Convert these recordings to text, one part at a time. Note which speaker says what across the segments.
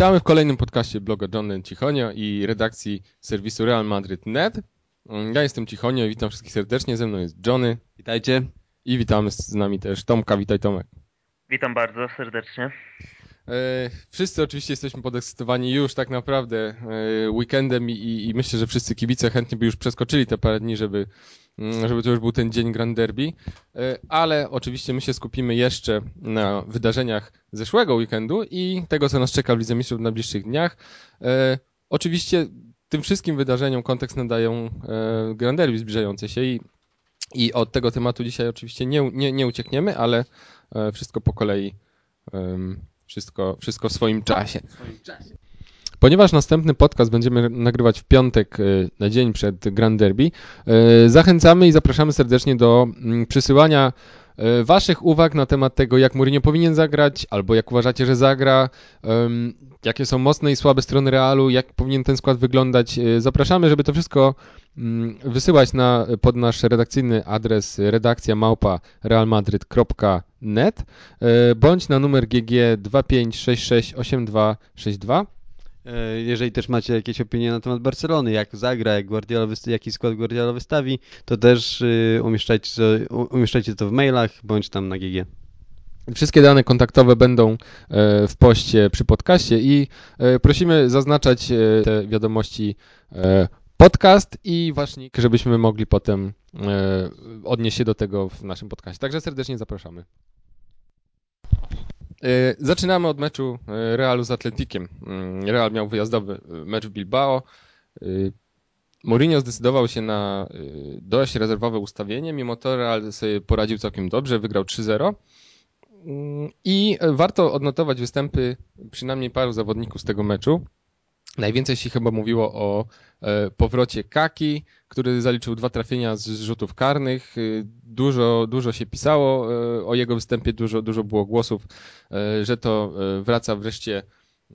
Speaker 1: Witamy w kolejnym podcaście bloga John Cichonio i redakcji serwisu Real Madrid.net. Ja jestem Cichonio i witam wszystkich serdecznie. Ze mną jest Johnny.
Speaker 2: Witajcie.
Speaker 1: I witamy z nami też Tomka. Witaj Tomek.
Speaker 3: Witam bardzo serdecznie.
Speaker 1: E, wszyscy oczywiście jesteśmy podekscytowani już tak naprawdę e, weekendem i, i, myślę, że wszyscy kibice chętnie by już przeskoczyli te parę dni, żeby, mm, żeby to już był ten dzień Grand Derby, e, ale oczywiście my się skupimy jeszcze na wydarzeniach zeszłego weekendu i tego, co nas czeka w Lidze Mistrzów w najbliższych dniach. Oczywiście tym wszystkim wydarzeniom kontekst nadają Grand Derby zbliżające się i, i od tego tematu dzisiaj oczywiście nie, nie, nie uciekniemy, ale wszystko po kolei wszystko, wszystko w swoim czasie. Ponieważ następny podcast będziemy nagrywać w piątek y, na dzień przed Grand Derby, y, zachęcamy i zapraszamy serdecznie do mm, przysyłania Waszych uwag na temat tego, jak Mourinho powinien zagrać, albo jak uważacie, że zagra, jakie są mocne i słabe strony Realu, jak powinien ten skład wyglądać. Zapraszamy, żeby to wszystko mm, wysyłać na, pod nasz redakcyjny adres redakcja małpa realmadryt.net bądź na numer GG 25668262.
Speaker 2: E, jeżeli też macie jakieś opinie na temat Barcelony, jak zagra, jak Guardiola jaki skład Guardiola wystawi, to też y, umieszczajcie, to, umieszczajcie to w mailach bądź tam na GG.
Speaker 1: Wszystkie dane kontaktowe będą e, w poście przy podcaście i e, prosimy zaznaczać te wiadomości podcast i ważnik, żebyśmy mogli potem odnieść się do tego w naszym podcaście. Także serdecznie zapraszamy. E, zaczynamy od meczu e, Realu z Atletikiem. Mm, Real miał wyjazdowy e, mecz w Bilbao. Mourinho zdecydował się na dość rezerwowe ustawienie, mimo to Real sobie poradził całkiem dobrze, wygrał 3-0. Mm, I warto odnotować występy przynajmniej paru zawodników z tego meczu. Najwięcej się chyba mówiło o e, powrocie Kaki, który zaliczył dwa trafienia z rzutów karnych. E, dużo, dużo się pisało e, o jego występie, dużo, dużo było głosów, że to wraca wreszcie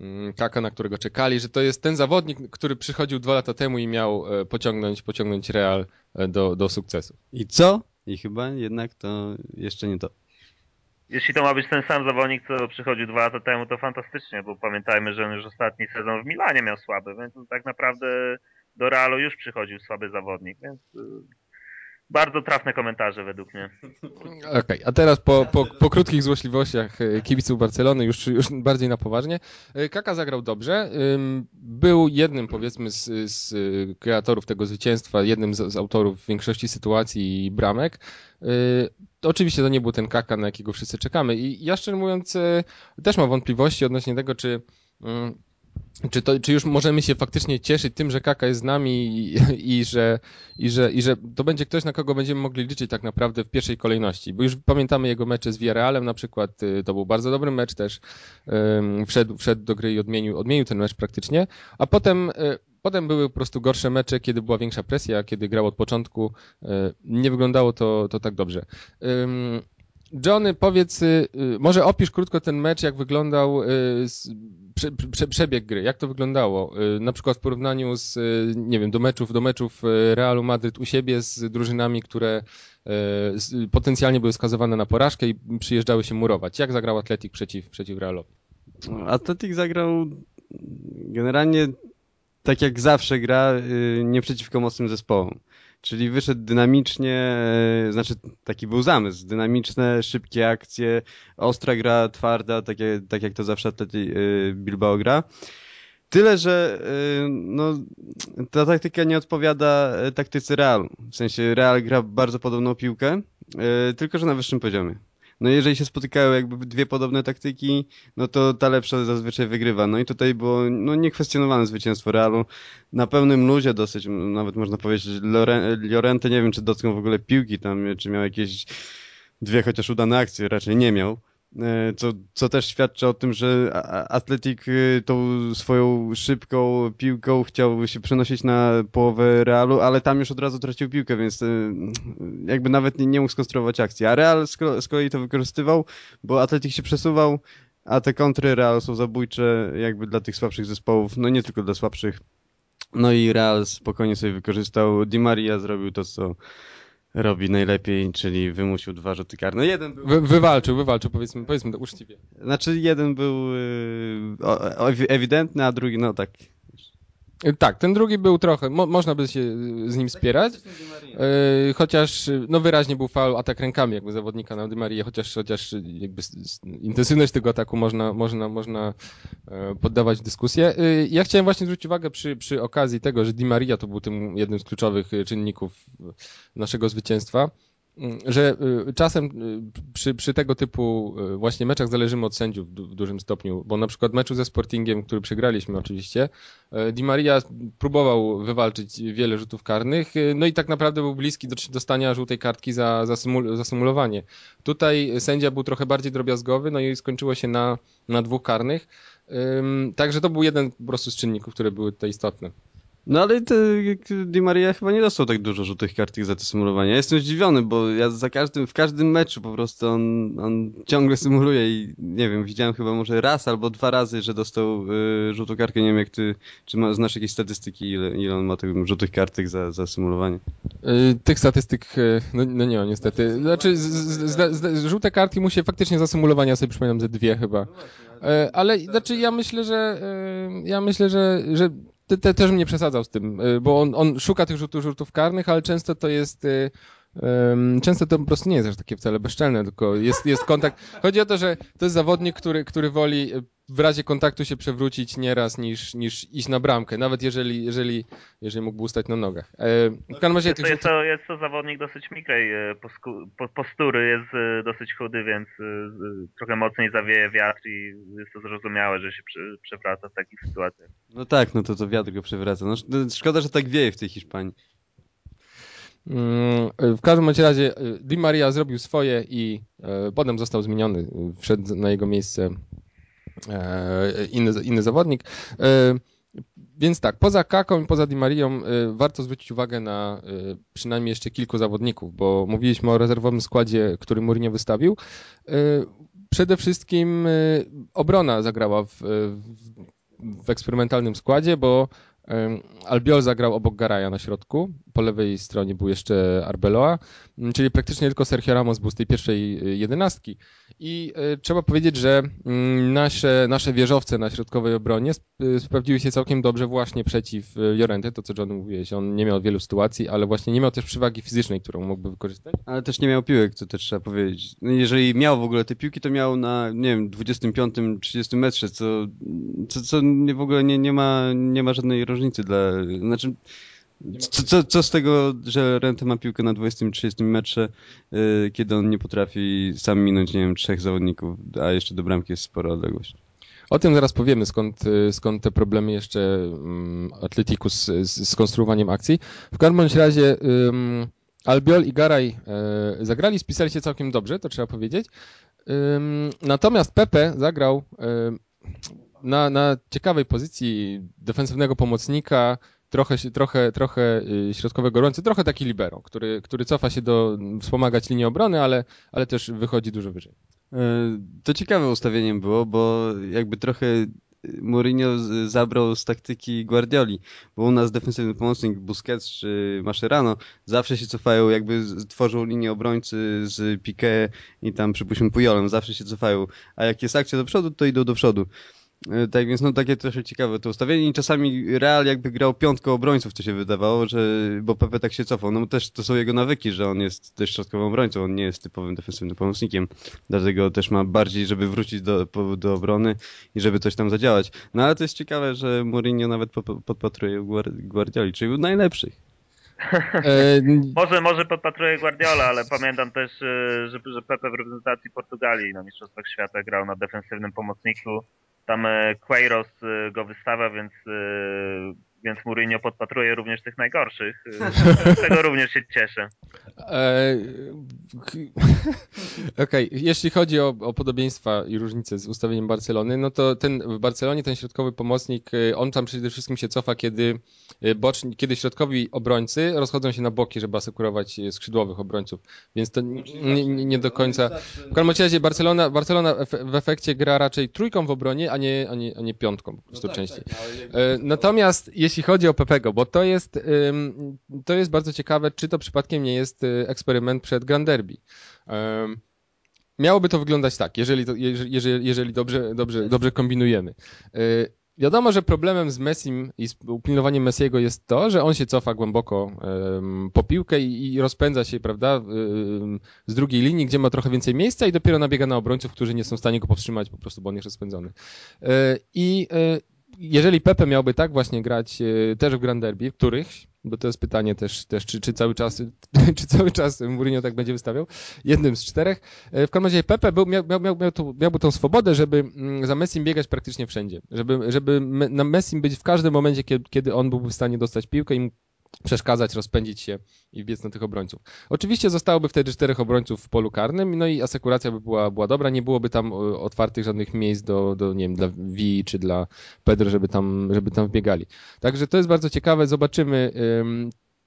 Speaker 1: mm, Kaka, na którego czekali, że to jest ten zawodnik, który przychodził dwa lata temu i miał pociągnąć, pociągnąć Real do, do sukcesu.
Speaker 2: I co? I chyba jednak to jeszcze nie to
Speaker 3: jeśli to ma być ten sam zawodnik, co przychodził dwa lata temu, to fantastycznie, bo pamiętajmy, że on już ostatni sezon w Milanie miał słaby, więc tak naprawdę do Realu już przychodził słaby zawodnik, więc y, bardzo trafne komentarze według mnie.
Speaker 1: Okej, okay, a teraz po, po, po, krótkich złośliwościach y, kibiców Barcelony, już, już bardziej na poważnie. Y, Kaka zagrał dobrze. Był jednym, powiedzmy, z, z kreatorów tego zwycięstwa, jednym z, z autorów większości sytuacji i bramek. Oczywiście to nie był ten Kaka, na jakiego wszyscy czekamy. I ja szczerze mówiąc też mam wątpliwości odnośnie tego, czy mm, czy, to, czy już możemy się faktycznie cieszyć tym, że Kaka jest z nami i, i, że, i, że, i że to będzie ktoś, na kogo będziemy mogli liczyć tak naprawdę w pierwszej kolejności? Bo już pamiętamy jego mecze z Villarrealem na przykład, y, to był bardzo dobry mecz też, wszedł, wszedł do gry i odmienił, odmienił ten mecz praktycznie, a potem, y, potem były po prostu gorsze mecze, kiedy była większa presja, kiedy grał od początku, y, nie wyglądało to, to tak dobrze. Johnny, powiedz, y, y, może opisz krótko ten mecz, jak wyglądał y, prze, prze, przebieg gry, jak to wyglądało, na przykład w porównaniu z, nie wiem, do meczów, do meczów Realu Madryt u siebie z drużynami, które potencjalnie były skazywane na porażkę i przyjeżdżały się murować. Jak zagrał Atletik przeciw, przeciw Realowi?
Speaker 2: Atletik zagrał generalnie tak jak zawsze gra, nie przeciwko mocnym zespołom. Czyli wyszedł dynamicznie, e, znaczy taki był zamysł, dynamiczne, szybkie akcje, ostra gra, twarda, takie, tak jak to zawsze Atleti e, Bilbao gra. Tyle, że e, no, ta taktyka nie odpowiada taktyce Realu. W sensie Real gra bardzo podobną piłkę, tylko że na wyższym poziomie. No jeżeli się spotykają jakby dwie podobne taktyki, no to ta lepsza zazwyczaj wygrywa. No i tutaj było no, niekwestionowane zwycięstwo Realu. Na pełnym luzie dosyć, nawet można powiedzieć, Llorente nie wiem, czy dotknął w ogóle piłki tam, czy miał jakieś dwie chociaż udane akcje, raczej nie miał. E, co, co też świadczy o tym, że Atletik e, tą swoją szybką piłką chciał się przenosić na połowę Realu, ale tam już od razu tracił piłkę, więc e, jakby nawet nie, nie mógł skonstruować akcji. A Real z kolei to wykorzystywał, bo Atletik się przesuwał, a te kontry Real są zabójcze jakby dla tych słabszych zespołów, no nie tylko dla słabszych. No i Real spokojnie sobie wykorzystał. Di Maria zrobił to, co robi najlepiej, czyli wymusił dwa rzuty karne. Jeden był...
Speaker 1: Wy, wywalczył, wywalczył, powiedzmy, powiedzmy to uczciwie.
Speaker 2: Znaczy jeden był yy, o, ewidentny, a drugi no tak
Speaker 1: tak, ten drugi był trochę, mo, można by się z nim spierać, yy, chociaż no wyraźnie był faul atak rękami jakby zawodnika na Di Maria, chociaż, chociaż jakby intensywność tego ataku można, można, można yy, poddawać dyskusję. Yy, ja chciałem właśnie zwrócić uwagę przy, przy okazji tego, że Di Maria to był tym jednym z kluczowych czynników naszego zwycięstwa, że y, czasem y, przy, przy, tego typu y, właśnie meczach zależymy od sędziów w dużym stopniu, bo na przykład meczu ze Sportingiem, który przegraliśmy oczywiście, Di Maria próbował wywalczyć wiele rzutów karnych, no i tak naprawdę był bliski do dostania żółtej kartki za, za, symul, za symulowanie. Tutaj sędzia był trochę bardziej drobiazgowy, no i skończyło się na, na dwóch karnych, także to był jeden po prostu z czynników, które były tutaj istotne.
Speaker 2: No ale to, Di Maria chyba nie dostał tak dużo rzutych kartek za to symulowanie. Ja jestem zdziwiony, bo ja za każdym, w każdym meczu po prostu on, on ciągle symuluje i nie wiem, widziałem chyba może raz albo dwa razy, że dostał y, rzutą kartkę. Nie wiem jak ty, czy ma, znasz jakieś statystyki, ile, ile on ma tych rzutych kartek za, za symulowanie?
Speaker 1: Y, tych statystyk, y, no, no nie ma niestety. Znaczy, z, z, z, żółte kartki mu się faktycznie za symulowanie, ja sobie przypominam ze dwie chyba. Y, ale znaczy ja myślę, że y, ja myślę, że, że te, te, też mnie przesadzał z tym, y, bo on, on szuka tych rzutów, rzutów karnych, ale często to jest y, Często to po prostu nie jest aż takie wcale bezczelne, tylko jest, jest kontakt. Chodzi o to, że to jest zawodnik, który, który woli w razie kontaktu się przewrócić nieraz niż, niż iść na bramkę, nawet jeżeli, jeżeli, jeżeli mógłby ustać na nogach.
Speaker 3: E, w każdym razie jest, to, jest, to, jest to zawodnik dosyć mikrej e, postury, jest e, dosyć chudy, więc trochę mocniej zawieje wiatr i jest to zrozumiałe, że się przewraca w takich sytuacjach.
Speaker 2: No tak, no to to wiatr go przewraca. No, szkoda, że tak wieje w tej Hiszpanii.
Speaker 1: Mm, w każdym razie Di Maria zrobił swoje i potem został zmieniony. Wszedł na jego miejsce inny, inny zawodnik. E, więc tak, poza Kaką i poza Di Marią e, warto zwrócić uwagę na przynajmniej jeszcze kilku zawodników, bo mówiliśmy o rezerwowym składzie, który Mourinho wystawił. Przede wszystkim obrona zagrała w, w eksperymentalnym składzie, bo Albiol zagrał obok Garaja na środku, po lewej stronie był jeszcze Arbeloa, czyli praktycznie tylko Sergio Ramos był z tej pierwszej jedenastki. I y, trzeba powiedzieć, że y, nasze, nasze wieżowce na środkowej obronie y, sprawdziły się całkiem dobrze właśnie przeciw Jorente, to co John mówiłeś, on nie miał wielu sytuacji, ale właśnie nie miał też przewagi fizycznej, którą mógłby wykorzystać.
Speaker 2: Ale też nie miał piłek, co też trzeba powiedzieć. No, jeżeli miał w ogóle te piłki, to miał na, nie wiem, 25-30 metrze, co, co, co w ogóle nie, nie, ma, nie ma żadnej różnicy dla, znaczy co, co, co z tego, że Rente ma piłkę na 20-30 metrze, yy, kiedy on nie potrafi sam minąć, nie wiem, trzech zawodników, a jeszcze do bramki jest spora odległość.
Speaker 1: O tym zaraz powiemy, skąd, y, skąd te problemy jeszcze um, Atletiku z, z, z, konstruowaniem akcji. W każdym razie um, Albiol i Garaj um, zagrali, spisali się całkiem dobrze, to trzeba powiedzieć. natomiast Pepe zagrał na, na ciekawej pozycji defensywnego pomocnika, trochę, trochę, trochę y, środkowego obrońcy, trochę taki libero, który, który cofa się do wspomagać linię obrony, ale, ale też wychodzi dużo wyżej.
Speaker 2: E, to ciekawe ustawieniem było, bo jakby trochę Mourinho zabrał z taktyki Guardioli, bo u nas defensywny pomocnik Busquets czy Mascherano zawsze się cofają, jakby tworzą linię obrońcy z Piqué i tam przypuśćmy Pujolem, zawsze się cofają, a jak jest akcja do przodu, to idą do przodu. E, tak więc no takie trochę ciekawe to ustawienie i czasami Real jakby grał piątką obrońców, to się wydawało, że bo Pepe tak się cofał. No też to są jego nawyki, że on jest też środkowym obrońcą, on nie jest typowym defensywnym pomocnikiem, dlatego też ma bardziej, żeby wrócić do, do obrony i żeby coś tam zadziałać. No ale to jest ciekawe, że Mourinho nawet podpatruje Guardioli, czyli był najlepszych.
Speaker 3: E, może, może podpatruje Guardiola, ale pamiętam też, e, że, że Pepe w reprezentacji Portugalii na Mistrzostwach Świata grał na defensywnym pomocniku tam e, Queiroz e, go wystawia, więc, e, więc Mourinho podpatruje również tych najgorszych. Z tego również się cieszę.
Speaker 1: Okej, okay. jeśli chodzi o, o, podobieństwa i różnice z ustawieniem Barcelony, no to ten w Barcelonie ten środkowy pomocnik, on tam przede wszystkim się cofa, kiedy boczni, kiedy środkowi obrońcy rozchodzą się na boki, żeby asekurować skrzydłowych obrońców, więc to nie, nie, nie do końca. W każdym razie Barcelona, Barcelona w efekcie gra raczej trójką w obronie, a nie, a nie, a nie piątką po prostu no tak, częściej. Tak, no, Natomiast jeśli jeśli chodzi o Pepego, bo to jest, to jest bardzo ciekawe, czy to przypadkiem nie jest eksperyment przed Grand Derby. Miałoby to wyglądać tak, jeżeli, jeżeli, jeżeli dobrze, dobrze, dobrze kombinujemy. Wiadomo, że problemem z Messim i z upilnowaniem Messiego jest to, że on się cofa głęboko po piłkę i, rozpędza się, prawda, z drugiej linii, gdzie ma trochę więcej miejsca i dopiero nabiega na obrońców, którzy nie są w stanie go powstrzymać po prostu, bo on jest rozpędzony. E, I jeżeli Pepe miałby tak właśnie grać e, też w Grand Derby, w którychś, bo to jest pytanie też, też czy, czy, cały czas, czy cały czas Mourinho tak będzie wystawiał, jednym z czterech. E, w każdym razie Pepe był, miał, miał, miał, miałby tą swobodę, żeby mm, za Messim biegać praktycznie wszędzie, żeby, żeby na Messim być w każdym momencie, kiedy, kiedy on byłby w stanie dostać piłkę i przeszkadzać, rozpędzić się i wbiec na tych obrońców. Oczywiście zostałoby wtedy czterech obrońców w polu karnym, no i asekuracja by była, była dobra, nie byłoby tam e, otwartych żadnych miejsc do, do nie wiem, dla Vi czy dla Pedro, żeby tam, żeby tam wbiegali. Także to jest bardzo ciekawe, zobaczymy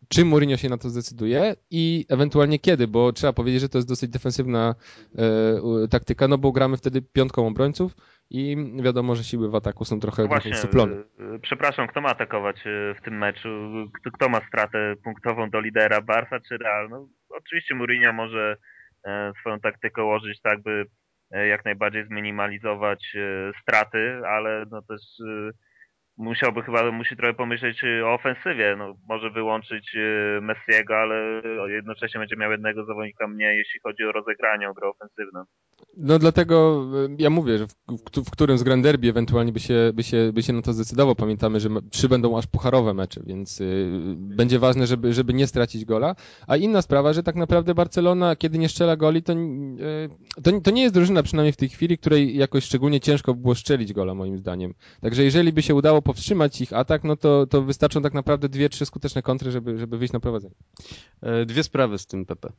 Speaker 1: czy Mourinho się na to zdecyduje i ewentualnie kiedy, bo trzeba powiedzieć, że to jest dosyć defensywna e, taktyka, no bo gramy wtedy piątką obrońców, i wiadomo, że siły w ataku są trochę, no Właśnie, trochę
Speaker 3: y, Przepraszam, kto ma atakować y, w tym meczu? Kto, kto ma stratę punktową do lidera, Barca czy Real? No, oczywiście Mourinho może e, swoją taktykę ułożyć tak, by e, jak najbardziej zminimalizować e, straty, ale no też musiałby chyba, musi trochę pomyśleć o ofensywie. No, może wyłączyć Messiego, ale jednocześnie będzie miał jednego zawodnika mniej, jeśli chodzi o rozegranie, o grę ofensywną.
Speaker 1: No dlatego e, ja mówię, że w, w, w, którym z Grand Derby ewentualnie by się, by, się, by się na to zdecydował. Pamiętamy, że trzy będą aż pucharowe mecze, więc y, będzie ważne, żeby, żeby nie stracić gola. A inna sprawa, że tak naprawdę Barcelona, kiedy nie strzela goli, to, y, to, to, nie jest drużyna, przynajmniej w tej chwili, której jakoś szczególnie ciężko było strzelić gola, moim zdaniem. Także jeżeli by się udało powstrzymać ich atak, no to, to wystarczą tak naprawdę dwie, trzy skuteczne kontry, żeby, żeby wyjść na prowadzenie.
Speaker 2: E, dwie sprawy z tym, Pepe.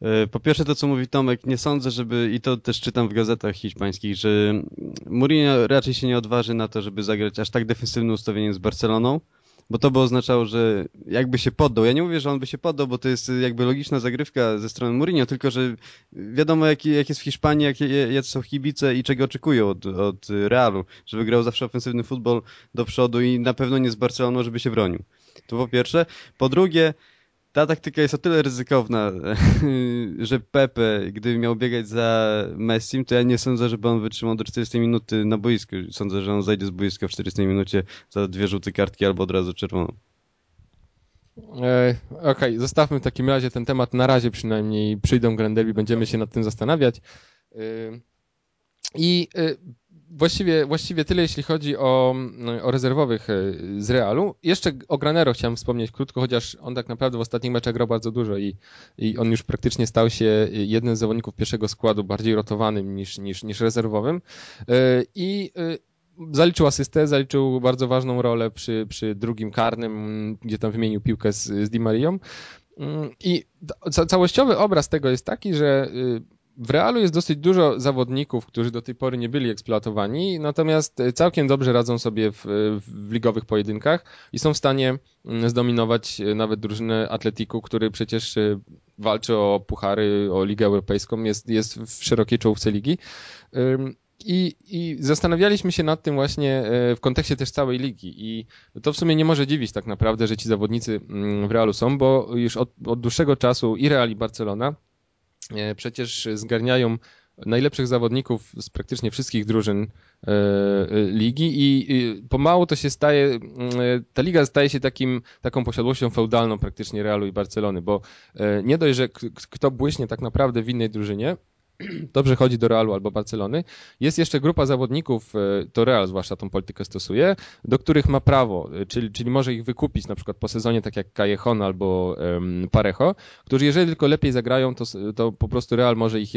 Speaker 2: E, po pierwsze to, co mówi Tomek, nie sądzę, żeby, i to też czytam w gazetach hiszpańskich, że Mourinho raczej się nie odważy na to, żeby zagrać aż tak defensywne ustawienie z Barceloną, bo to by oznaczało, że jakby się poddał. Ja nie mówię, że on by się poddał, bo to jest jakby logiczna zagrywka ze strony Mourinho, tylko że wiadomo jak, jak jest w Hiszpanii, jakie jak są kibice i czego oczekują od, od Realu, żeby grał zawsze ofensywny futbol do przodu i na pewno nie z Barceloną, żeby się bronił. To po pierwsze. Po drugie, ta taktyka jest o tyle ryzykowna, że Pepe, gdyby miał biegać za Messim, to ja nie sądzę, żeby on wytrzymał do 40 minuty na boisku. Sądzę, że on zajdzie z boiska w 40 minucie za dwie żółte kartki albo od razu czerwoną.
Speaker 1: Okej, okay, zostawmy w takim razie ten temat na razie przynajmniej. Przyjdą Granderby, będziemy się nad tym zastanawiać. I e, właściwie, właściwie tyle, jeśli chodzi o, o rezerwowych e, z Realu. Jeszcze o Granero chciałem wspomnieć krótko, chociaż on tak naprawdę w ostatnich meczach grał bardzo dużo i, i on już praktycznie stał się jednym z zawodników pierwszego składu, bardziej rotowanym niż, niż, niż rezerwowym. E, I e, zaliczył asystę, zaliczył bardzo ważną rolę przy, przy drugim karnym, gdzie tam wymienił piłkę z, z Di Marią. Mm, I całościowy obraz tego jest taki, że w Realu jest dosyć dużo zawodników, którzy do tej pory nie byli eksploatowani, natomiast całkiem dobrze radzą sobie w, w ligowych pojedynkach i są w stanie mm, zdominować nawet drużynę Atletiku, który przecież e, walczy o puchary, o Ligę Europejską, jest, jest w szerokiej czołówce ligi. I, I, zastanawialiśmy się nad tym właśnie e, w kontekście też całej ligi i to w sumie nie może dziwić tak naprawdę, że ci zawodnicy mm, w Realu są, bo już od, od dłuższego czasu i Real i Barcelona E, przecież zgarniają najlepszych zawodników z praktycznie wszystkich drużyn e, e, ligi i pomału to się staje, ta liga staje się takim, taką posiadłością feudalną praktycznie Realu i Barcelony, bo nie dość, że kto błyśnie tak naprawdę w innej drużynie, dobrze chodzi do Realu albo Barcelony. Jest jeszcze grupa zawodników, e, to Real zwłaszcza tą politykę stosuje, do których ma prawo, e, czyli, czyli może ich wykupić na przykład po sezonie, tak jak Callejon albo um, Parejo, którzy jeżeli tylko lepiej zagrają, to, to po prostu Real może ich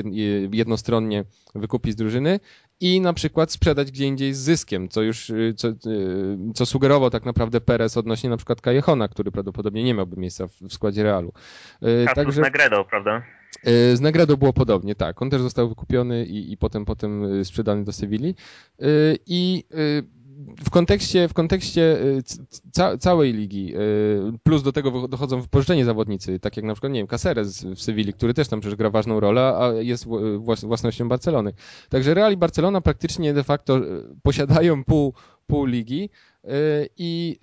Speaker 1: jednostronnie wykupić z drużyny i na przykład sprzedać gdzie indziej z zyskiem, co już, e, co, co sugerował tak naprawdę Perez odnośnie na przykład Callejona, który prawdopodobnie nie miałby miejsca w, w składzie Realu.
Speaker 3: Także... Negredo, prawda?
Speaker 1: E, z Negredo było podobnie, tak. On też został wykupiony i, i potem, potem e, sprzedany do Sewilli. E, I w kontekście, w kontekście ca całej ligi, plus do tego dochodzą wypożyczenie zawodnicy, tak jak na przykład, nie wiem, Caceres w Sewilli, który też tam przecież gra ważną rolę, a jest własnością Barcelony. Także Real i Barcelona praktycznie de facto posiadają pół, pół ligi I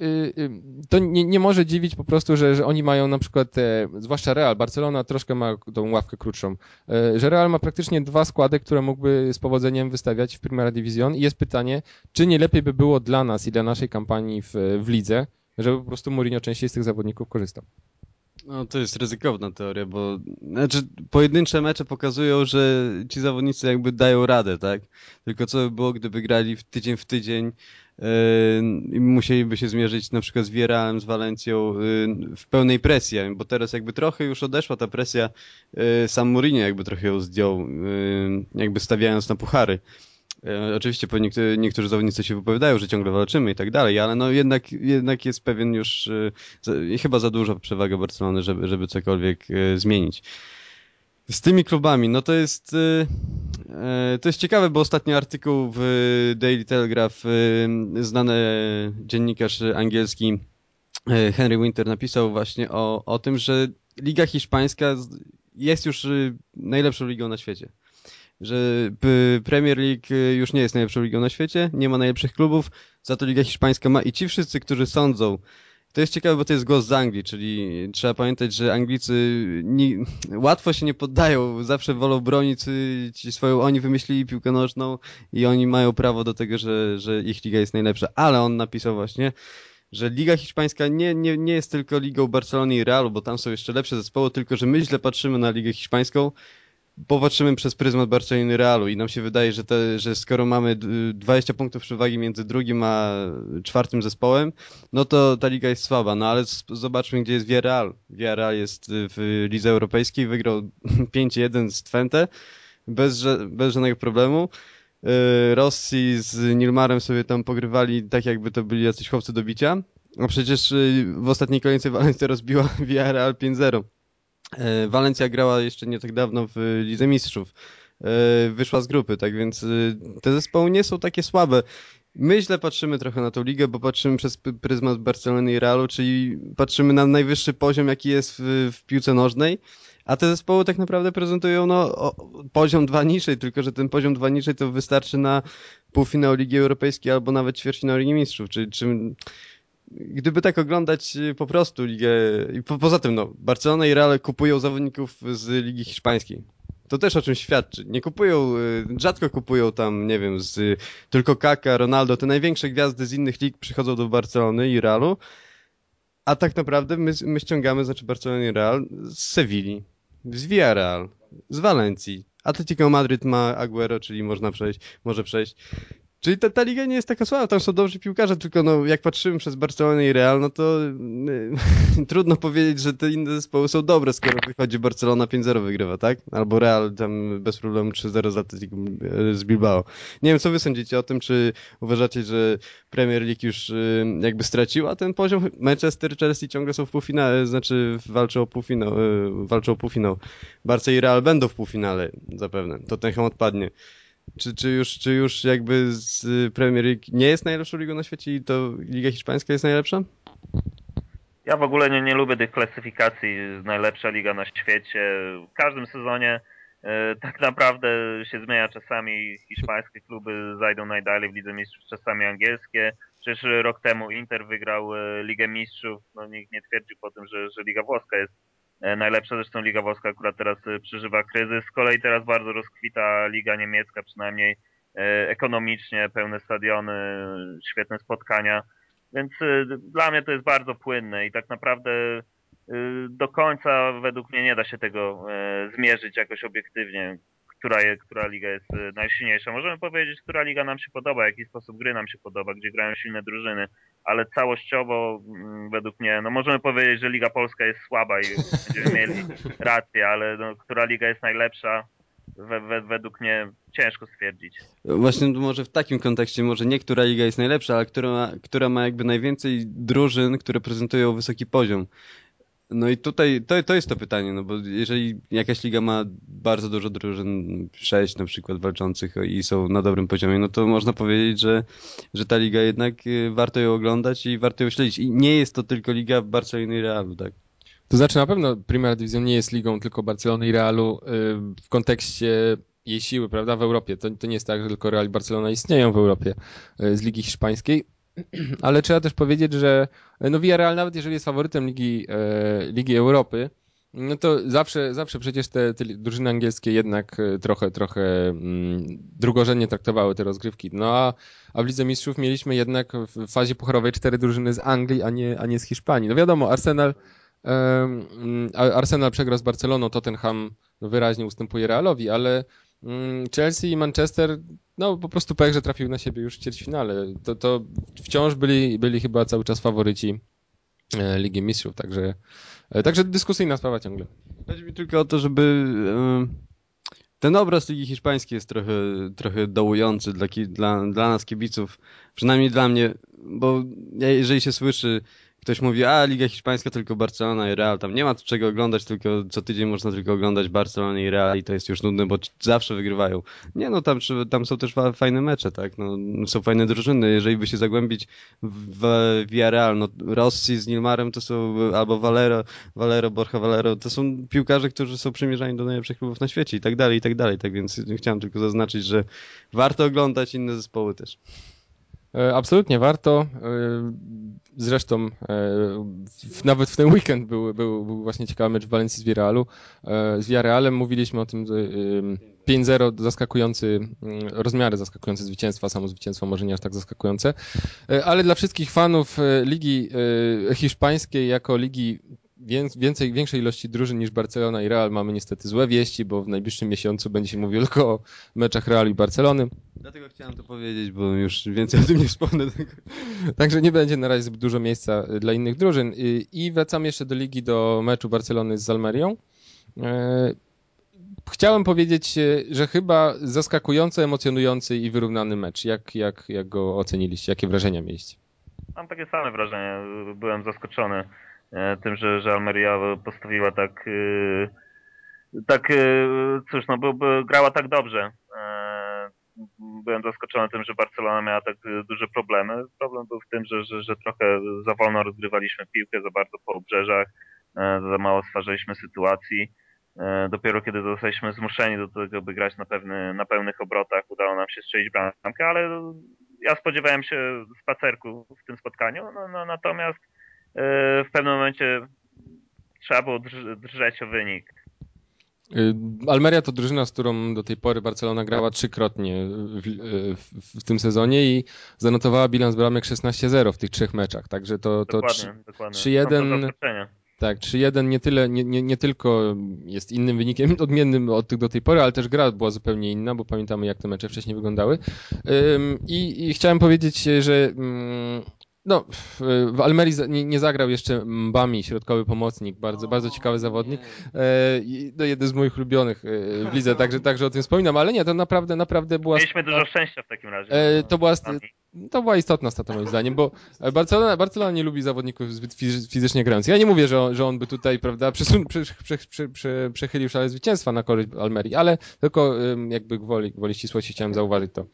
Speaker 1: to nie, nie może dziwić po prostu, że, że oni mają na przykład, zwłaszcza Real, Barcelona troszkę ma tą ławkę krótszą, że Real ma praktycznie dwa składy, które mógłby z powodzeniem wystawiać w Primera Division i jest pytanie, czy nie lepiej by było dla nas i dla naszej kampanii w, w lidze, żeby po prostu Mourinho częściej z tych zawodników korzystał.
Speaker 2: No to jest ryzykowna teoria, bo znaczy pojedyncze mecze pokazują, że ci zawodnicy jakby dają radę, tak? Tylko co by było, gdyby grali w tydzień w tydzień yy, musieliby się zmierzyć na przykład z Wieralem, z Walencją yy, w pełnej presji, bo teraz jakby trochę już odeszła ta presja, yy, sam Mourinho jakby trochę ją zdjął, jakby stawiając na puchary. Oczywiście niektórzy, niektórzy zawodnicy się wypowiadają, że ciągle walczymy i tak dalej, ale no jednak, jednak jest pewien już chyba za duża przewaga Barcelony, żeby, żeby cokolwiek zmienić. Z tymi klubami, no to jest to jest ciekawe, bo ostatni artykuł w Daily Telegraph znany dziennikarz angielski Henry Winter napisał właśnie o, o tym, że Liga Hiszpańska jest już najlepszą ligą na świecie. Że Premier League już nie jest najlepszą ligą na świecie, nie ma najlepszych klubów, za to Liga Hiszpańska ma i ci wszyscy, którzy sądzą, to jest ciekawe, bo to jest głos z Anglii, czyli trzeba pamiętać, że Anglicy nie, łatwo się nie poddają, zawsze wolą bronić ci swoją, oni wymyślili piłkę nożną i oni mają prawo do tego, że, że ich liga jest najlepsza, ale on napisał właśnie, że Liga Hiszpańska nie, nie, nie jest tylko ligą Barcelony i Realu, bo tam są jeszcze lepsze zespoły, tylko że my źle patrzymy na Ligę Hiszpańską, popatrzymy przez pryzmat Barcelony Realu i nam się wydaje, że, te, że skoro mamy 20 punktów przewagi między drugim a czwartym zespołem, no to ta liga jest słaba. No ale zobaczmy, gdzie jest Villarreal. Villarreal jest w lidze europejskiej, wygrał 5-1 z Twente bez, bez żadnego problemu. Y, Rossi z Nilmarem sobie tam pogrywali tak, jakby to byli jacyś chłopcy do bicia. A przecież y, w ostatniej kolejce Valencia rozbiła Villarreal 5-0. E, Walencja grała jeszcze nie tak dawno w Lidze Mistrzów. E, wyszła z grupy, tak więc e, te zespoły nie są takie słabe. My źle patrzymy trochę na tą ligę, bo patrzymy przez pryzmat Barcelony i Realu, czyli patrzymy na najwyższy poziom, jaki jest w, w piłce nożnej, a te zespoły tak naprawdę prezentują no, o, poziom dwa niżej, tylko że ten poziom dwa niżej to wystarczy na półfinał Ligi Europejskiej albo nawet ćwierćfinał Ligi Mistrzów, czyli czym gdyby tak oglądać y, po prostu ligę, i po, poza tym no, Barcelona i Real kupują zawodników z Ligi Hiszpańskiej. To też o czym świadczy. Nie kupują, y, rzadko kupują tam, nie wiem, z, tylko Kaka, Ronaldo, te największe gwiazdy z innych lig przychodzą do Barcelony i Realu, a tak naprawdę my, my ściągamy, znaczy Barcelona i Real z Sewilli, z Villarreal, z Walencji. Atletico Madryt ma Aguero, czyli można przejść, może przejść. Czyli ta, ta liga nie jest taka słaba, tam są dobrzy piłkarze, tylko no, jak patrzymy przez Barcelonę i Real, no to y, trudno powiedzieć, że te inne zespoły są dobre, skoro wychodzi Barcelona 5-0 wygrywa, tak? Albo Real tam bez problemu 3-0 z y, z Bilbao. Nie wiem, co wy sądzicie o tym, czy uważacie, że Premier League już y, jakby straciła ten poziom? Manchester, Chelsea ciągle są w półfinale, znaczy walczą o półfinał, y, walczą o półfinał. Barca i Real będą w półfinale zapewne, to Tottenham odpadnie. Czy, czy, już, czy już jakby z Premier League nie jest najlepszą ligą na świecie i to Liga Hiszpańska jest najlepsza?
Speaker 3: Ja w ogóle nie, nie lubię tych klasyfikacji najlepsza liga na świecie. W każdym sezonie e, tak naprawdę się zmienia. Czasami hiszpańskie kluby zajdą najdalej w Lidze Mistrzów, czasami angielskie. Przecież rok temu Inter wygrał e, Ligę Mistrzów. No, nikt nie twierdził po tym, że, że Liga Włoska jest najlepsza zresztą Liga Włoska akurat teraz e, przeżywa kryzys. Z kolei teraz bardzo rozkwita Liga Niemiecka, przynajmniej e, ekonomicznie, pełne stadiony, świetne spotkania. Więc dla mnie to jest bardzo płynne i tak naprawdę do końca według mnie nie da się tego zmierzyć jakoś obiektywnie która, która liga jest e, najsilniejsza. Możemy powiedzieć, która liga nam się podoba, jaki sposób gry nam się podoba, gdzie grają silne drużyny, ale całościowo mm, według mnie, no możemy powiedzieć, że Liga Polska jest słaba i będziemy mieli rację, ale no, która liga jest najlepsza, we, we, według mnie ciężko stwierdzić.
Speaker 2: Właśnie może w takim kontekście, może nie która liga jest najlepsza, ale która, która ma jakby najwięcej drużyn, które prezentują wysoki poziom. No i tutaj to, to jest to pytanie, no bo jeżeli jakaś liga ma bardzo dużo drużyn, sześć na przykład walczących i są na dobrym poziomie, no to można powiedzieć, że, że ta liga jednak y, warto ją oglądać i warto ją śledzić. I nie jest to tylko liga Barcelony i Realu, tak?
Speaker 1: To znaczy na pewno Primera Division nie jest ligą tylko Barcelony i Realu y, w kontekście jej siły, prawda, w Europie. To, to nie jest tak, że tylko Real i Barcelona istnieją w Europie y, z Ligi Hiszpańskiej ale trzeba też powiedzieć, że no Villarreal nawet jeżeli jest faworytem Ligi, e, Ligi Europy, no to zawsze, zawsze przecież te, te drużyny angielskie jednak e, trochę, trochę mm, drugorzędnie traktowały te rozgrywki. No a, a w Lidze Mistrzów mieliśmy jednak w fazie pucharowej cztery drużyny z Anglii, a nie, a nie z Hiszpanii. No wiadomo, Arsenal, um, Arsenal przegrał z Barceloną, Tottenham wyraźnie ustępuje Realowi, ale Chelsea i Manchester no po prostu pech, że trafił na siebie już w ćwierćfinale. To, to wciąż byli, byli chyba cały czas faworyci e, Ligi Mistrzów, także E, także dyskusyjna sprawa ciągle.
Speaker 2: Chodzi mi tylko o to, żeby ten obraz Ligi Hiszpańskiej jest trochę, trochę dołujący dla, dla, dla nas kibiców, przynajmniej dla mnie, bo jeżeli się słyszy ktoś mówi, a Liga Hiszpańska tylko Barcelona i Real, tam nie ma czego oglądać, tylko co tydzień można tylko oglądać Barcelona i Real i to jest już nudne, bo zawsze wygrywają. Nie no, tam, tam są też fajne mecze, tak, no, są fajne drużyny, jeżeli by się zagłębić w Villarreal, no Rossi z Nilmarem to są, albo Valero, Valero, Borja Valero, to są piłkarze, którzy są przymierzani do najlepszych klubów na świecie i tak dalej, i tak dalej, tak więc chciałem tylko zaznaczyć, że warto oglądać inne zespoły też.
Speaker 1: E, absolutnie warto. E, zresztą e, nawet w ten weekend był, był, był właśnie ciekawy mecz w Walencji z Villarrealu. Z Villarrealem mówiliśmy o tym 5-0, zaskakujący, rozmiary zaskakujące zwycięstwa, samo zwycięstwo może nie aż tak zaskakujące, ale dla wszystkich fanów Ligi Hiszpańskiej jako ligi więcej, większej ilości drużyn niż Barcelona i Real mamy niestety złe wieści, bo w najbliższym miesiącu będzie się mówił tylko o meczach Realu i Barcelony.
Speaker 2: Dlatego chciałem to powiedzieć, bo już więcej o tym nie wspomnę.
Speaker 1: Także nie będzie na razie zbyt dużo miejsca y, dla innych drużyn. Y, I wracam jeszcze do ligi, do meczu Barcelony z Almerią. E, chciałem powiedzieć, y, że chyba zaskakująco emocjonujący i wyrównany mecz. Jak, jak, jak go oceniliście? Jakie wrażenia mieliście?
Speaker 3: Mam takie same wrażenie. Byłem zaskoczony tym, że, że Almeria postawiła tak, e, tak e, cóż, no, by, by grała tak dobrze. Byłem zaskoczony tym, że Barcelona miała tak duże problemy. Problem był w tym, że, że, że trochę za wolno rozgrywaliśmy piłkę, za bardzo po obrzeżach, za mało stwarzaliśmy sytuacji. Dopiero kiedy zostaliśmy zmuszeni do tego, by grać na, pewny, na pełnych obrotach, udało nam się strzelić bramkę, ale ja spodziewałem się spacerku w tym spotkaniu, no, no, natomiast w pewnym momencie trzeba było drżeć o wynik.
Speaker 1: Y, Almeria to drużyna, z którą do tej pory Barcelona grała trzykrotnie w, w, w tym sezonie i zanotowała bilans bramek 16-0 w tych trzech meczach. Także to, to
Speaker 3: dokładnie, 3-1.
Speaker 1: Tak, 3-1 nie, tyle, nie, nie, nie tylko jest innym wynikiem, odmiennym od tych do tej pory, ale też gra była zupełnie inna, bo pamiętamy jak te mecze wcześniej wyglądały. I, i chciałem powiedzieć, że mm, no, w Almerii nie, nie, zagrał jeszcze Mbami, środkowy pomocnik, bardzo, bardzo ciekawy zawodnik. E, no, jeden z moich ulubionych e, w lidze, także, także o tym wspominam, ale nie, to naprawdę, naprawdę była...
Speaker 3: Mieliśmy dużo szczęścia w takim razie.
Speaker 1: E, to była, to była istotna strata moim zdaniem, bo Barcelona, Barcelona nie lubi zawodników zbyt fizycznie grających. Ja nie mówię, że on, że on by tutaj, prawda, przesun, prze, prze, prze, przechylił szale zwycięstwa na korzyść Almerii, ale tylko jakby gwoli, gwoli ścisłości chciałem zauważyć to.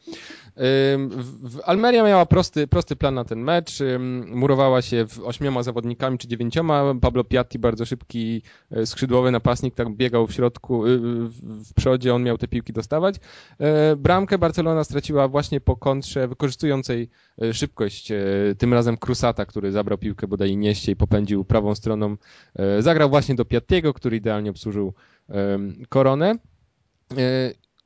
Speaker 1: Almeria miała prosty, prosty plan na ten mecz, murowała się w ośmioma zawodnikami czy dziewięcioma. Pablo Piatti, bardzo szybki e, skrzydłowy napastnik, tak biegał w środku, y, w przodzie, on miał te piłki dostawać. E, bramkę Barcelona straciła właśnie po kontrze wykorzystującej e, szybkość, tym razem Krusata, który zabrał piłkę bodaj nieście i popędził prawą stroną. Zagrał właśnie do Piattiego, który idealnie obsłużył koronę.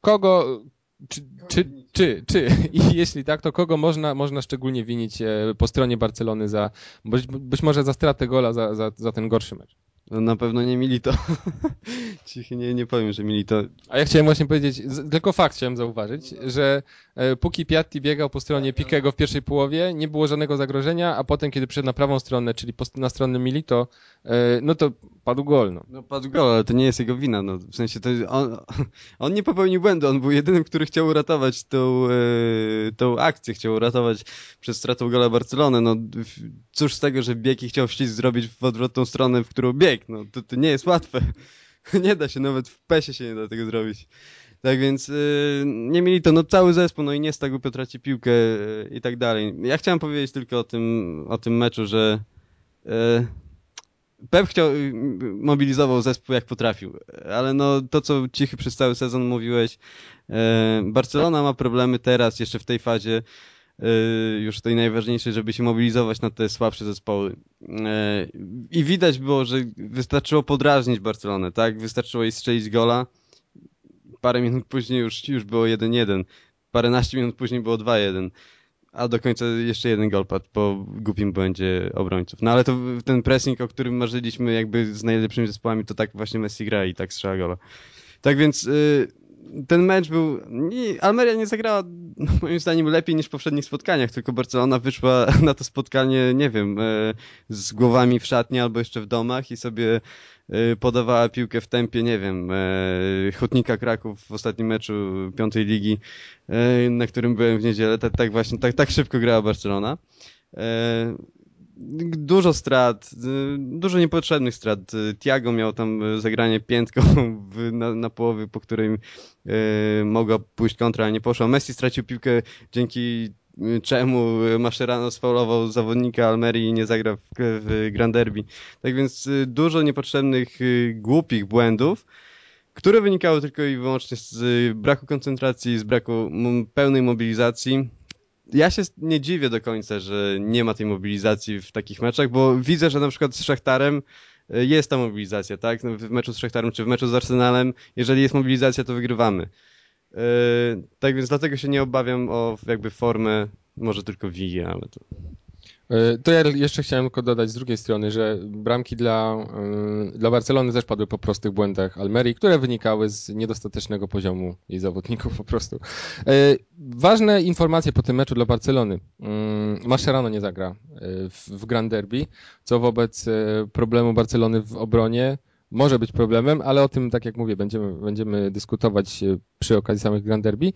Speaker 1: Kogo, czy, czy, czy, czy, i jeśli tak, to kogo można, można szczególnie winić e, po stronie Barcelony za, być, być może za stratę gola, za, za, za ten gorszy mecz?
Speaker 2: No na pewno nie Milito. Cichy, nie, nie powiem, że Milito.
Speaker 1: A ja chciałem właśnie powiedzieć, tylko fakt chciałem zauważyć, że e, póki Piatti biegał po stronie Pikego w pierwszej połowie, nie było żadnego zagrożenia, a potem, kiedy przyszedł na prawą stronę, czyli na stronę Milito, e, no to padł gol. No.
Speaker 2: no padł gol, ale to nie jest jego wina. No. W sensie to on, on nie popełnił błędu, on był jedynym, który chciał uratować tą, e, tą akcję, chciał uratować przez stratę gola Barcelony. No cóż z tego, że bieg i chciał wślizg zrobić w odwrotną stronę, w którą No to, to nie jest łatwe. nie da się, nawet w PESie się nie da tego zrobić. Tak więc yy, nie mieli to, no cały zespół, no i nie tak głupio traci piłkę yy, i tak dalej. Ja chciałem powiedzieć tylko o tym, o tym meczu, że yy, Pep chciał, y, mobilizował zespół jak potrafił, ale no to, co Cichy przez cały sezon mówiłeś, y, Barcelona ma problemy teraz, jeszcze w tej fazie, już tej najważniejszej, żeby się mobilizować na te słabsze zespoły. I widać było, że wystarczyło podrażnić Barcelonę, tak? Wystarczyło jej strzelić gola. Parę minut później już, już było 1-1. Paręnaście minut później było 2-1 a do końca jeszcze jeden gol padł po głupim błędzie obrońców. No ale to ten pressing, o którym marzyliśmy jakby z najlepszymi zespołami, to tak właśnie Messi gra i tak strzela gola. Tak więc y, ten mecz był... Almeria nie zagrała no, moim zdaniem lepiej niż w poprzednich spotkaniach, tylko Barcelona wyszła na to spotkanie, nie wiem, y, z głowami w szatni albo jeszcze w domach i sobie y, podawała piłkę w tempie, nie wiem, Hutnika Kraków w ostatnim meczu piątej ligi, na którym byłem w niedzielę. Tak, tak właśnie, tak, tak szybko grała Barcelona dużo strat, dużo niepotrzebnych strat. Tiago miał tam zagranie piętką w, na, na połowie, po której e, mogła pójść kontra, a nie poszła. Messi stracił piłkę dzięki czemu Mascherano sfaulował zawodnika Almerii i nie zagra w, w Grand Derby. Tak więc dużo niepotrzebnych, głupich błędów, które wynikały tylko i wyłącznie z braku koncentracji, z braku pełnej mobilizacji ja się nie dziwię do końca, że nie ma tej mobilizacji w takich meczach, bo widzę, że na przykład z Szachtarem e, jest ta mobilizacja, tak? No, w meczu z Szachtarem czy w meczu z Arsenalem, jeżeli jest mobilizacja, to wygrywamy. Yy, tak więc dlatego się nie obawiam o jakby formę, może tylko Wije, ale to...
Speaker 1: E, to ja jeszcze chciałem tylko dodać z drugiej strony, że bramki dla, e, dla Barcelony też padły po prostych błędach Almerii, które wynikały z niedostatecznego poziomu jej zawodników po prostu. E, ważne informacje po tym meczu dla Barcelony. Mm, Mascherano nie zagra w, Grand Derby, co wobec problemu Barcelony w obronie może być problemem, ale o tym, tak jak mówię, będziemy, będziemy dyskutować przy okazji samych Grand Derby.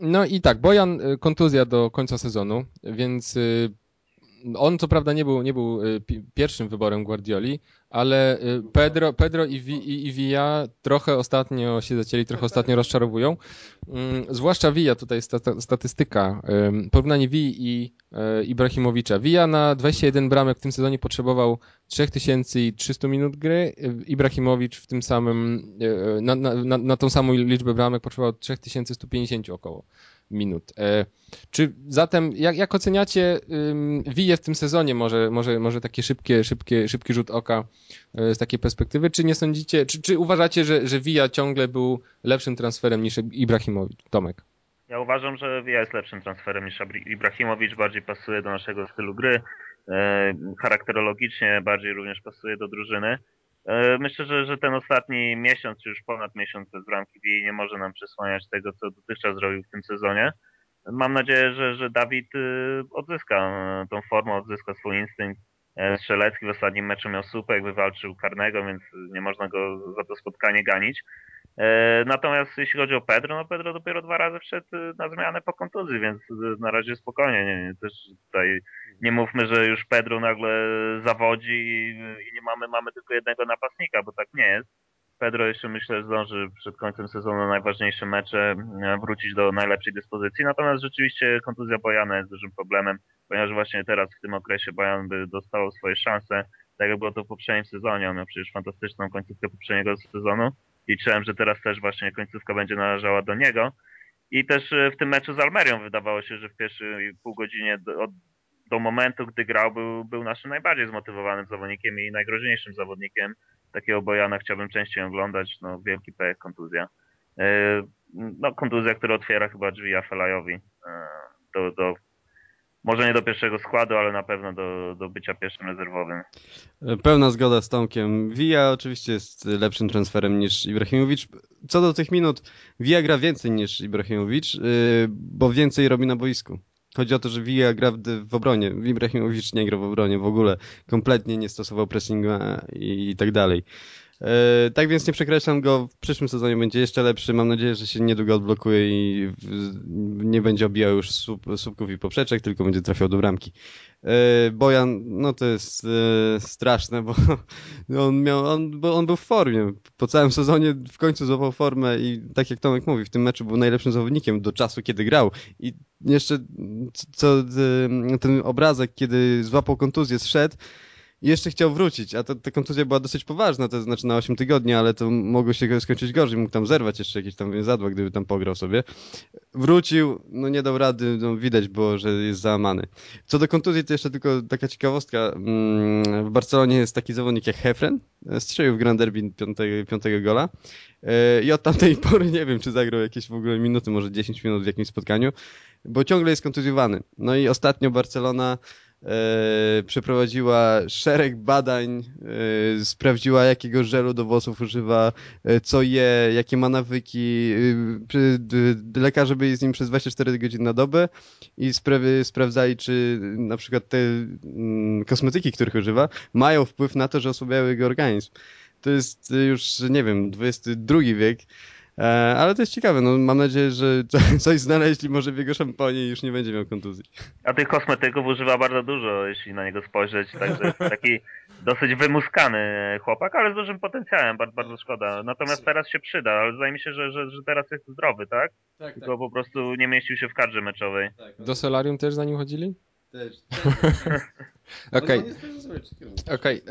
Speaker 1: No i tak, Bojan kontuzja do końca sezonu, więc on co prawda nie był, nie był y, pierwszym wyborem Guardioli, ale y, Pedro, Pedro i, i, i Villa trochę ostatnio się zacięli, trochę ostatnio rozczarowują. Mm, zwłaszcza Villa, tutaj statystyka, porównanie Villa i e, Ibrahimowicza. Villa na 21 bramek w tym sezonie potrzebował 3300 minut gry, Ibrahimowicz w tym samym, na, na, na tą samą liczbę bramek potrzebował 3150 około minut. E, czy zatem, jak, jak oceniacie Wije w tym sezonie, może, może, może takie szybkie, szybkie, szybki rzut oka e, z takiej perspektywy, czy nie sądzicie, czy, czy uważacie, że, że Wija ciągle był lepszym transferem niż Ibrahimowicz? Tomek.
Speaker 3: Ja uważam, że Wija jest lepszym transferem niż Ibrahimowicz, bardziej pasuje do naszego stylu gry, e, charakterologicznie bardziej również pasuje do drużyny. E, myślę, że, że ten ostatni miesiąc, czy już ponad miesiąc bez bramki nie może nam przesłaniać tego, co dotychczas zrobił w tym sezonie. Mam nadzieję, że, że Dawid y, odzyska e, tą formę, odzyska swój instynkt e, strzelecki. W ostatnim meczu miał słupek, wywalczył karnego, więc nie można go za to spotkanie ganić. Natomiast jeśli chodzi o Pedro, no Pedro dopiero dwa razy wszedł na zmianę po kontuzji, więc na razie spokojnie. Nie, nie, też tutaj nie mówmy, że już Pedro nagle zawodzi i, nie mamy, mamy tylko jednego napastnika, bo tak nie jest. Pedro jeszcze myślę zdąży przed końcem sezonu na najważniejsze mecze e, wrócić do najlepszej dyspozycji, natomiast rzeczywiście kontuzja Bojana jest dużym problemem, ponieważ właśnie teraz w tym okresie Bojan by dostał swoje szanse, tak jak było to w poprzednim sezonie, on miał przecież fantastyczną końcówkę poprzedniego sezonu. Liczyłem, że teraz też właśnie końcówka będzie należała do niego. I też e, w tym meczu z Almerią wydawało się, że w pierwszej pół godzinie od do momentu, gdy grał, był, był naszym najbardziej zmotywowanym zawodnikiem i najgroźniejszym zawodnikiem. Takiego Bojana chciałbym częściej oglądać. No, wielki pech, kontuzja. E, no, kontuzja, która otwiera chyba drzwi Afelajowi e, do, do może nie do pierwszego składu, ale na pewno do, do bycia pierwszym rezerwowym.
Speaker 2: Pełna zgoda z Tomkiem. Villa oczywiście jest lepszym transferem niż Ibrahimowicz. Co do tych minut, Villa gra więcej niż Ibrahimowicz, e, bo więcej robi na boisku. Chodzi o to, że Villa gra w obronie. Ibrahimowicz nie gra w obronie w ogóle. Kompletnie nie stosował pressinga i, i tak dalej. E, tak więc nie przekreślam go, w przyszłym sezonie będzie jeszcze lepszy. Mam nadzieję, że się niedługo odblokuje i nie będzie obijał już słup, słupków i poprzeczek, tylko będzie trafiał do bramki. E, Bojan, no to jest e, straszne, bo on, miał, on, bo on był w formie. Po całym sezonie w końcu złapał formę i tak jak Tomek mówi, w tym meczu był najlepszym zawodnikiem do czasu, kiedy grał. I jeszcze co, ten obrazek, kiedy złapał kontuzję, zszedł, jeszcze chciał wrócić, a to, ta kontuzja była dosyć poważna, to znaczy na 8 tygodni, ale to mogło się skończyć gorzej, mógł tam zerwać jeszcze jakieś tam więzadła, gdyby tam pograł sobie. Wrócił, no nie dał rady, no widać było, że jest załamany. Co do kontuzji, to jeszcze tylko taka ciekawostka, mm, w Barcelonie jest taki zawodnik jak Hefren, strzelił w Grand Derby piątego gola e, i od tamtej pory nie wiem, czy zagrał jakieś w ogóle minuty, może 10 minut w jakimś spotkaniu, bo ciągle jest kontuzjowany. No i ostatnio Barcelona E, przeprowadziła szereg badań, e, sprawdziła jakiego żelu do włosów używa, e, co je, jakie ma nawyki. Lekarze byli z nim przez 24 godziny na dobę i sprawdzali, czy na przykład te mm, kosmetyki, których używa, mają wpływ na to, że osłabiały jego organizm. To jest już, nie wiem, XXI wiek. E, ale to jest ciekawe, no mam nadzieję, że coś znaleźli może w jego szamponie i już nie będzie miał kontuzji.
Speaker 3: A tych kosmetyków używa bardzo dużo, jeśli na niego spojrzeć, także taki dosyć wymuskany chłopak, ale z dużym potencjałem, bardzo, bardzo szkoda. Natomiast teraz się przyda, ale zdaje mi się, że, że, że teraz jest zdrowy, tak? Tak, Tylko tak. po prostu nie mieścił się w kadrze meczowej. Tak,
Speaker 1: Do solarium też za nim chodzili?
Speaker 2: Też.
Speaker 1: Okej. Okej.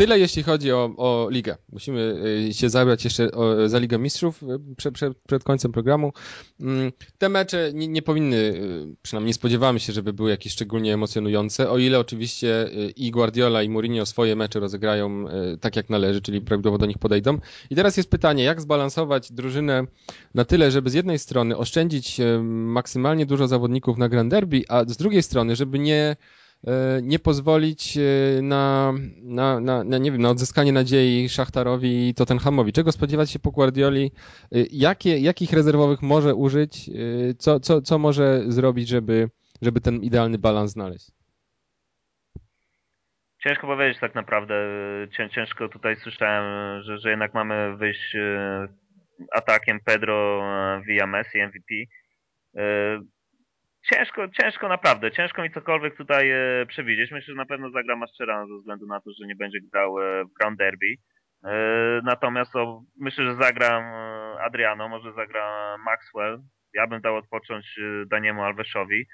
Speaker 1: Tyle jeśli chodzi o, o ligę. Musimy y, się zabrać jeszcze za Ligę Mistrzów przed, przed, przed końcem programu. Mm, te mecze nie, nie, powinny, y, przynajmniej nie spodziewamy się, żeby były jakieś szczególnie emocjonujące, o ile oczywiście i Guardiola i Mourinho swoje mecze rozegrają tak jak należy, czyli prawidłowo do nich podejdą. I teraz jest pytanie, jak zbalansować drużynę na tyle, żeby z jednej strony oszczędzić maksymalnie dużo zawodników na Grand Derby, a z drugiej strony, żeby nie E, nie pozwolić e, na, na, na, na, nie wiem, na odzyskanie nadziei Szachtarowi i Tottenhamowi. Czego spodziewać się po Guardioli? E, jakie, jakich rezerwowych może użyć? Co, co, co może zrobić, żeby, żeby ten idealny balans znaleźć?
Speaker 3: Ciężko powiedzieć tak naprawdę. Ciężko tutaj słyszałem, że, że jednak mamy wyjść atakiem Pedro via Messi, MVP ciężko, ciężko naprawdę, ciężko mi cokolwiek tutaj e, przewidzieć. Myślę, że na pewno zagra Mascherano ze względu na to, że nie będzie grał e, w Grand Derby. E, natomiast o, myślę, że zagram e, Adriano, może zagra Maxwell. Ja bym dał odpocząć e, Daniemu Alveszowi.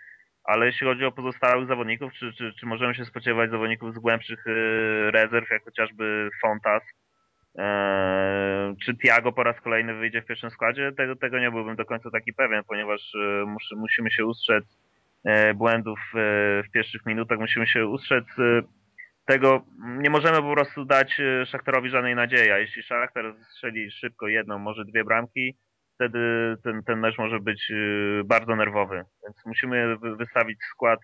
Speaker 3: Ale jeśli chodzi o pozostałych zawodników, czy, czy, czy możemy się spodziewać zawodników z głębszych e, rezerw, jak chociażby Fontas, czy Tiago po raz kolejny wyjdzie w pierwszym składzie? Tego, tego nie byłbym do końca taki pewien, ponieważ e, mus, musimy się ustrzec e, błędów e, w pierwszych minutach, musimy się ustrzec tego, nie możemy po prostu dać Szachtarowi żadnej nadziei, a jeśli Szachtar strzeli szybko jedną, może dwie bramki, wtedy ten, ten mecz może być bardzo nerwowy, więc musimy wystawić skład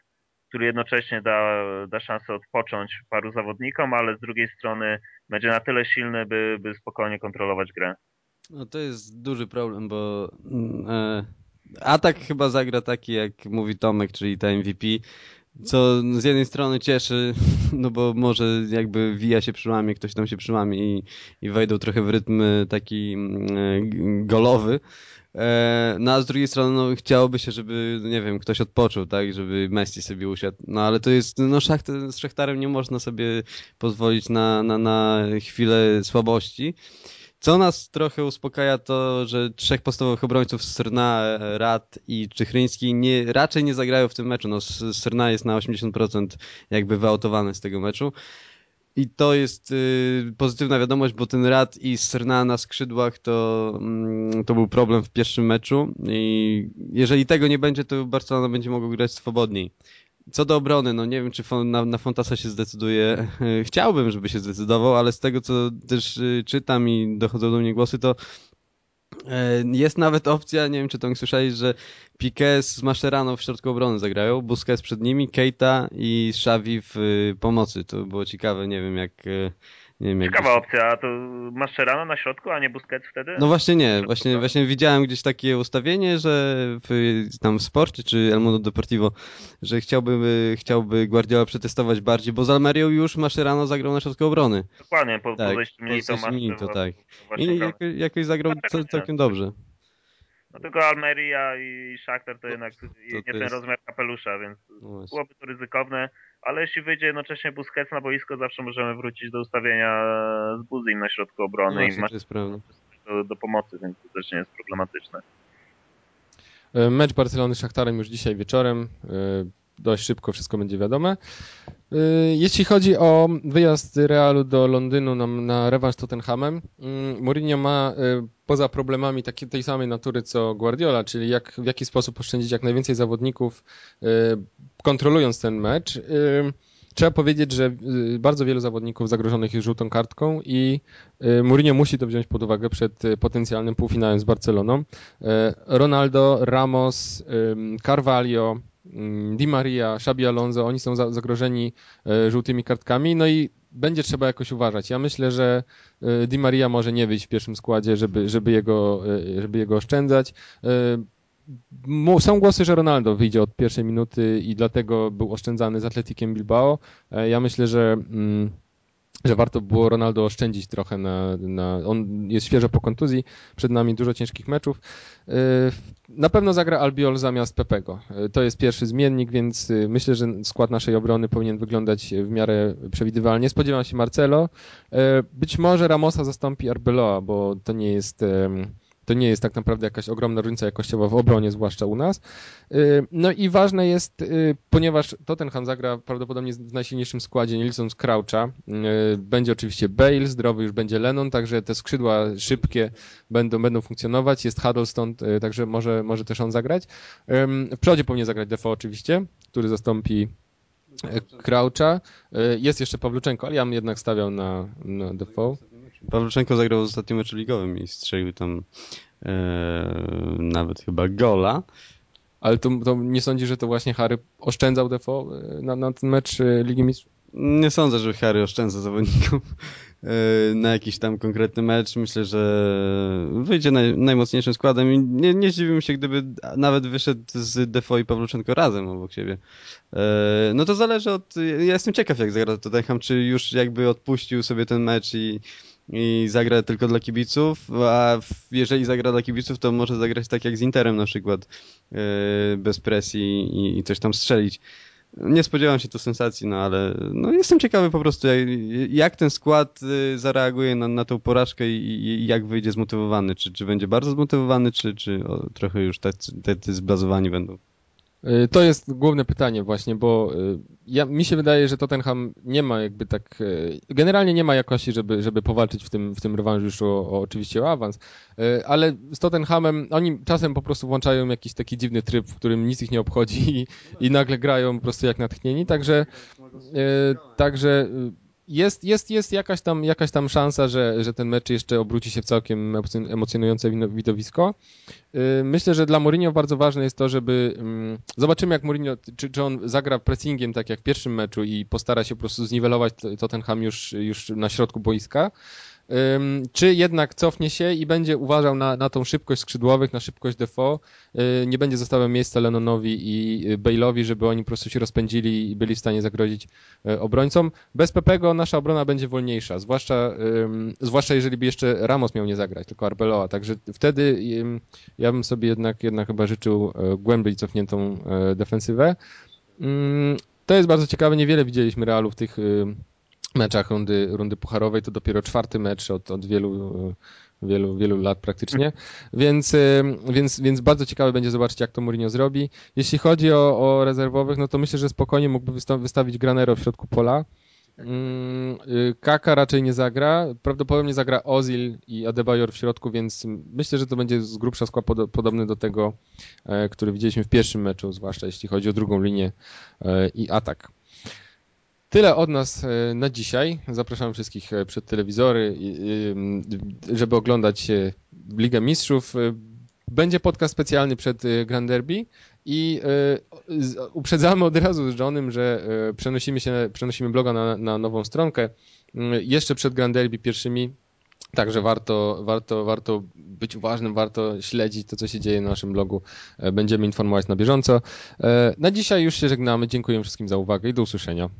Speaker 3: który jednocześnie da, da szansę odpocząć paru zawodnikom, ale z drugiej strony będzie na tyle silny, by, by spokojnie kontrolować grę.
Speaker 2: No to jest duży problem, bo mm, e, atak chyba zagra taki, jak mówi Tomek, czyli ta MVP, co z jednej strony cieszy, no bo może jakby wija się przyłamie, ktoś tam się przyłamie i, i wejdą trochę w rytm taki mm, e, golowy, no a z drugiej strony no, chciałoby się, żeby, nie wiem, ktoś odpoczął, tak, żeby Messi sobie usiadł. No ale to jest, no Szacht, z Szachtarem nie można sobie pozwolić na, na, na chwilę słabości. Co nas trochę uspokaja to, że trzech podstawowych obrońców Srna, Rad i Czychryński nie, raczej nie zagrają w tym meczu. No, Srna jest na 80% jakby wyautowany z tego meczu. I to jest y, pozytywna wiadomość, bo ten Rad i Serna na skrzydłach to, mm, to był problem w pierwszym meczu i jeżeli tego nie będzie, to Barcelona będzie mogła grać swobodniej. Co do obrony, no nie wiem, czy na, na Fontasa się zdecyduje. Chciałbym, żeby się zdecydował, ale z tego, co też y, czytam i dochodzą do mnie głosy, to jest nawet opcja, nie wiem czy to słyszeli, że Piqué z Mascherano w środku obrony zagrają, Busquets przed nimi, Keita i Xavi w y, pomocy. To było ciekawe, nie wiem jak e, nie wiem,
Speaker 3: Ciekawa jak... opcja, a to Mascherano na środku, a nie Busquets wtedy?
Speaker 2: No właśnie nie, właśnie, właśnie widziałem gdzieś takie ustawienie, że w, tam w sporcie, czy El Mundo Deportivo, że chciałby, chciałby Guardiola przetestować bardziej, bo z Almerią już Mascherano zagrał na środku obrony.
Speaker 3: Dokładnie, po, tak, po zejściu
Speaker 2: Milito, to tak. I jako, jakoś zagrał no, całkiem dobrze.
Speaker 3: No tylko Almeria i Shakhtar to, jednak to, to nie ten rozmiar kapelusza, więc no byłoby to ryzykowne, ale jeśli wyjdzie jednocześnie Busquets na boisko, zawsze możemy wrócić do ustawienia z Buzim na środku obrony no i do, do pomocy, więc to też nie jest problematyczne.
Speaker 1: E, mecz Barcelony z Szachtarem już dzisiaj wieczorem. Dość szybko wszystko będzie wiadome. Jeśli chodzi o wyjazd Realu do Londynu na, na rewanż Tottenhamem, Mourinho ma poza problemami takiej tej samej natury co Guardiola, czyli jak, w jaki sposób oszczędzić jak najwięcej zawodników, kontrolując ten mecz Trzeba powiedzieć, że y, bardzo wielu zawodników zagrożonych jest żółtą kartką i y, Mourinho musi to wziąć pod uwagę przed y, potencjalnym półfinałem z Barceloną. Ronaldo, Ramos, Carvalho, Di Maria, Xabi Alonso, oni są zagrożeni żółtymi kartkami, no i będzie trzeba jakoś uważać. Ja myślę, że Di Maria może nie wyjść w pierwszym składzie, żeby, żeby, jego, żeby jego oszczędzać. Są głosy, że Ronaldo wyjdzie od pierwszej minuty i dlatego był oszczędzany z Atletikiem Bilbao. E, ja myślę, że, mm, że warto było Ronaldo oszczędzić trochę na, na. On jest świeżo po kontuzji, przed nami dużo ciężkich meczów. E, na pewno zagra Albiol zamiast Pepego. E, to jest pierwszy zmiennik, więc myślę, że skład naszej obrony powinien wyglądać w miarę przewidywalnie. Spodziewam się Marcelo. Być może Ramosa zastąpi Arbeloa, bo to nie jest to nie jest tak naprawdę jakaś ogromna różnica jakościowa w obronie, zwłaszcza u nas. Y, no i ważne jest, y, ponieważ Tottenham zagra prawdopodobnie w najsilniejszym składzie, nie licząc Croucha, y, będzie oczywiście Bale, zdrowy już będzie Lennon, także te skrzydła szybkie będą, będą funkcjonować. Jest Huddleston, także może, może też on zagrać. W przodzie powinien zagrać Defoe oczywiście, który zastąpi Croucha. Jest jeszcze Pawluczenko, ale ja bym jednak stawiał na, na Defoe.
Speaker 2: Pawluczenko zagrał w ostatnim meczu ligowym i strzelił tam e, nawet chyba gola.
Speaker 1: Ale to, to, nie sądzi, że to właśnie Harry oszczędzał Defo e, na, na ten mecz e, Ligi Mistrzów?
Speaker 2: Nie sądzę, że Harry oszczędza zawodników na jakiś tam konkretny mecz. Myślę, że wyjdzie naj, najmocniejszym składem i nie, nie zdziwiłbym się, gdyby nawet wyszedł z Defo i Pawluczenko razem obok siebie. No to zależy od... Ja jestem ciekaw, jak zagra Tottenham, czy już jakby odpuścił sobie ten mecz i i zagra tylko dla kibiców, a jeżeli zagra dla kibiców, to może zagrać tak jak z Interem na przykład, yy, bez presji i, coś tam strzelić. Nie spodziewam się tu sensacji, no ale no jestem ciekawy po prostu, jak, jak ten skład yy, zareaguje na, na tą porażkę i, i, jak wyjdzie zmotywowany. Czy, czy będzie bardzo zmotywowany, czy, czy o, trochę już tacy, tacy zblazowani będą.
Speaker 1: Y, to jest główne pytanie właśnie, bo y, ja, mi się wydaje, że Tottenham nie ma jakby tak, y, generalnie nie ma jakości, żeby, żeby powalczyć w tym, w tym rewanżu już o, o, oczywiście o awans, ale z Tottenhamem oni czasem po prostu włączają jakiś taki dziwny tryb, w którym nic ich nie obchodzi i, i nagle grają po prostu jak natchnieni, także, także jest, jest, jest jakaś, tam, jakaś tam szansa, że, że ten mecz jeszcze obróci się w całkiem emocjonujące widowisko. Y, myślę, że dla Mourinho bardzo ważne jest to, żeby. Mm, zobaczymy, jak Mourinho, czy, czy on zagra pressingiem, tak jak w pierwszym meczu, i postara się po prostu zniwelować Tottenham już, już na środku boiska czy jednak cofnie się i będzie uważał na, na tą szybkość skrzydłowych, na szybkość Defoe, y, nie będzie zostawiał miejsca Lennonowi i Bale'owi, żeby oni po prostu się rozpędzili i byli w stanie zagrozić y, obrońcom. Bez Pepego nasza obrona będzie wolniejsza, zwłaszcza, zwłaszcza jeżeli by jeszcze Ramos miał nie zagrać, tylko Arbeloa, także wtedy ja bym sobie jednak, jednak chyba życzył y, głębiej cofniętą defensywę. To jest bardzo ciekawe, niewiele widzieliśmy Realu w tych meczach rundy, rundy pucharowej. To dopiero czwarty mecz od, od wielu, wielu, wielu lat praktycznie. Więc, więc, więc bardzo ciekawe będzie zobaczyć, jak to Mourinho zrobi. Jeśli chodzi o, o rezerwowych, no to myślę, że spokojnie mógłby wystawić Granero w środku pola. Mm, y, Kaka raczej nie zagra. Prawdopodobnie zagra Ozil i Adebayor w środku, więc myślę, że to będzie z grubsza skład podobny do tego, e, który widzieliśmy w pierwszym meczu, zwłaszcza jeśli chodzi o drugą linię e, i atak. Tyle od nas e, na dzisiaj. Zapraszam wszystkich e, przed telewizory, żeby oglądać Ligę Mistrzów. E, będzie podcast specjalny przed Grand Derby i uprzedzamy od razu z Johnem, że przenosimy się, przenosimy bloga na, na nową stronkę jeszcze przed Grand Derby pierwszymi Także warto, warto, warto być uważnym, warto śledzić to, co się dzieje na naszym blogu. Będziemy informować na bieżąco. Na dzisiaj już się żegnamy. Dziękuję wszystkim za uwagę i do usłyszenia.